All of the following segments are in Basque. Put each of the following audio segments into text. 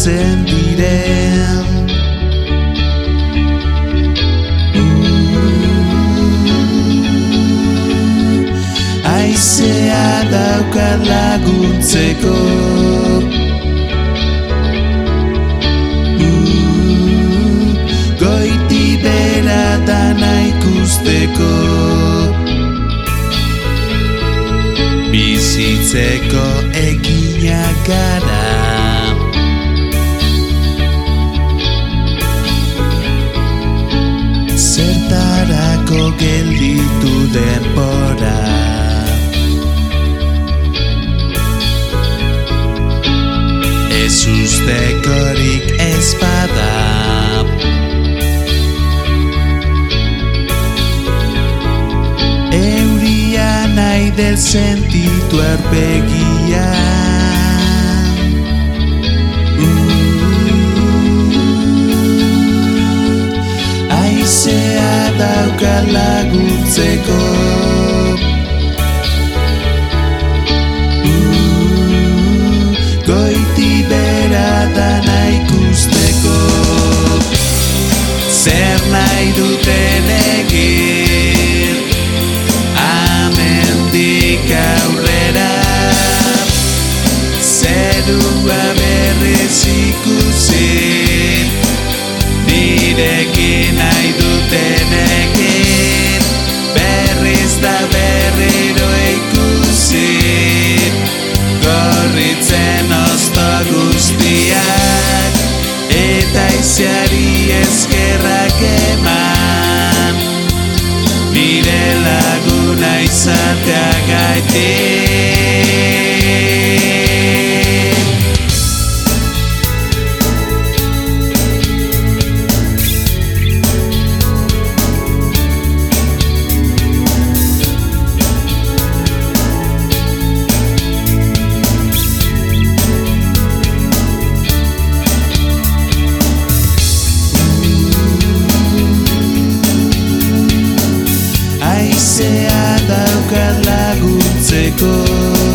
aldatzen diren. Aizea daukar laguntzeko. Goiti bera dana ikusteko Bizitzeko eginak gara denbora Ez ustekorik ez bada Euria nahi del sentitu erpegia dauka laguntzeko Goiti bera dana ikusteko Zer nahi duten egin? Amendik aurrera. Zerua laguntzeko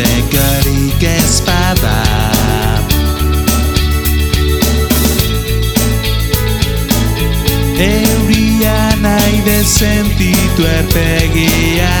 Ustekarik ez bada Euria nahi de sentitu erpegia